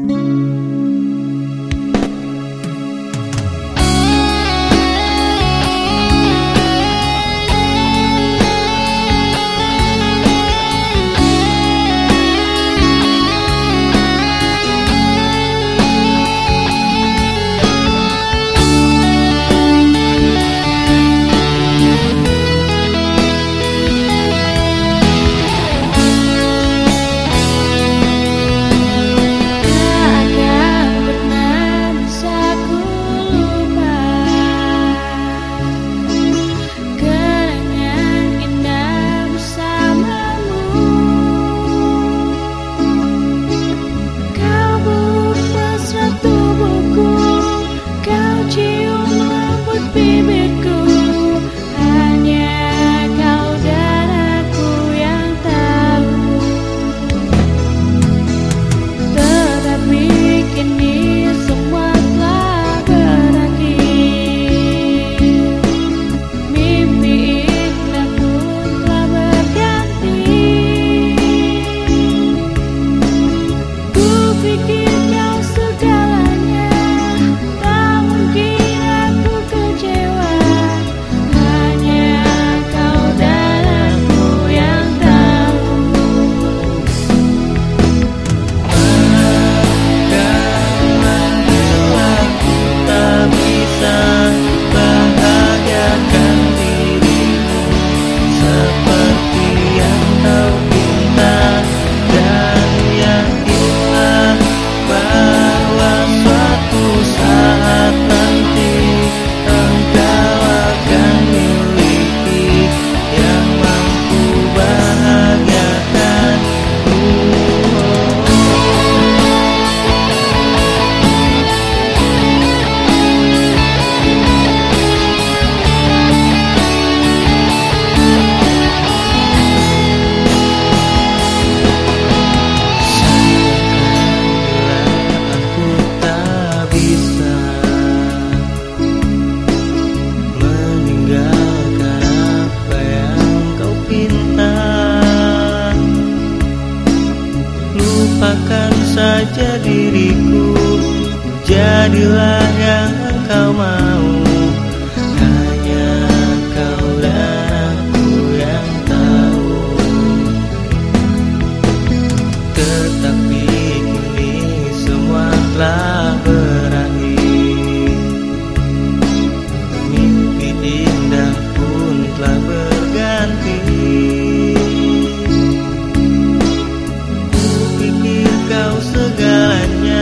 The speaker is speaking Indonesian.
Mm-hmm. Lupakan saja diriku Jadilah yang kau mau kau segalanya.